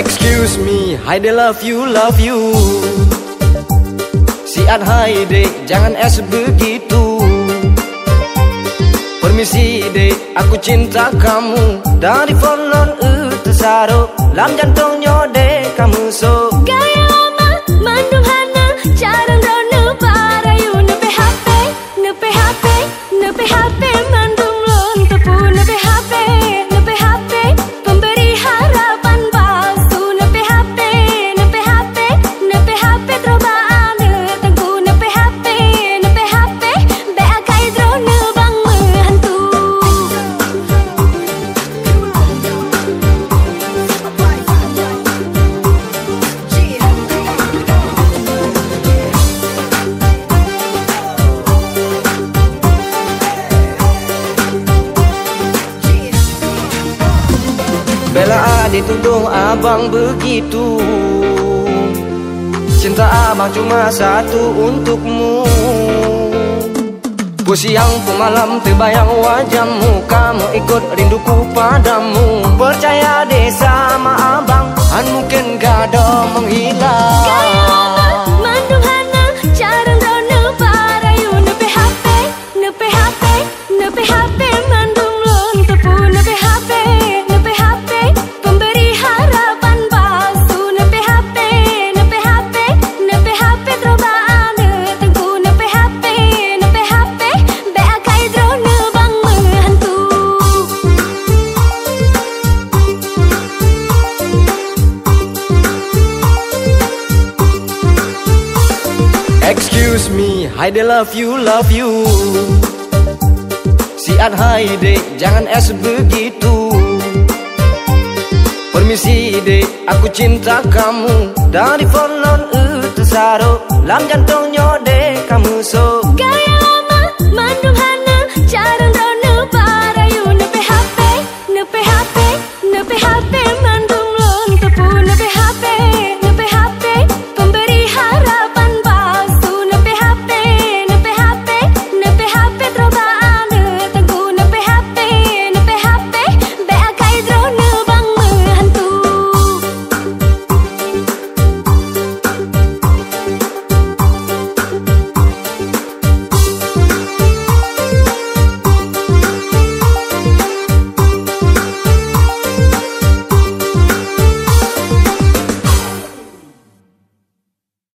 Excuse me, love you, love you. Sian Haide, jangan es begitu. Permisi de, aku cinta kamu. Dari folon itu saro Lam jantungnya de, kamu so. Gaya lama, mandung hana Jarang rono parayu Nepe HP, nepe HP, nepe HP dituduh abang begitu. Cinta abang cuma satu untukmu. Pusiang pemalam terbayang wajahmu. Kamu ikut rinduku padamu. Percaya deh sama abang Han mungkin gak ada menghilang Excuse me, hai de love you, love you. Siat hai de, jangan es begitu. Permisi de, aku cinta kamu. Dari folon itu saro Lam jantungnya de, kamu so